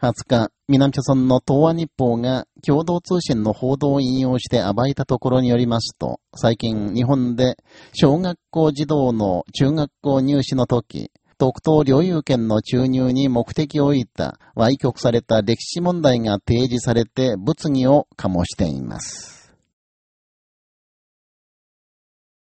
20日、南朝村の東亜日報が共同通信の報道を引用して暴いたところによりますと、最近日本で小学校児童の中学校入試の時、特等領有権の注入に目的を置いた、歪曲された歴史問題が提示されて物議を醸しています。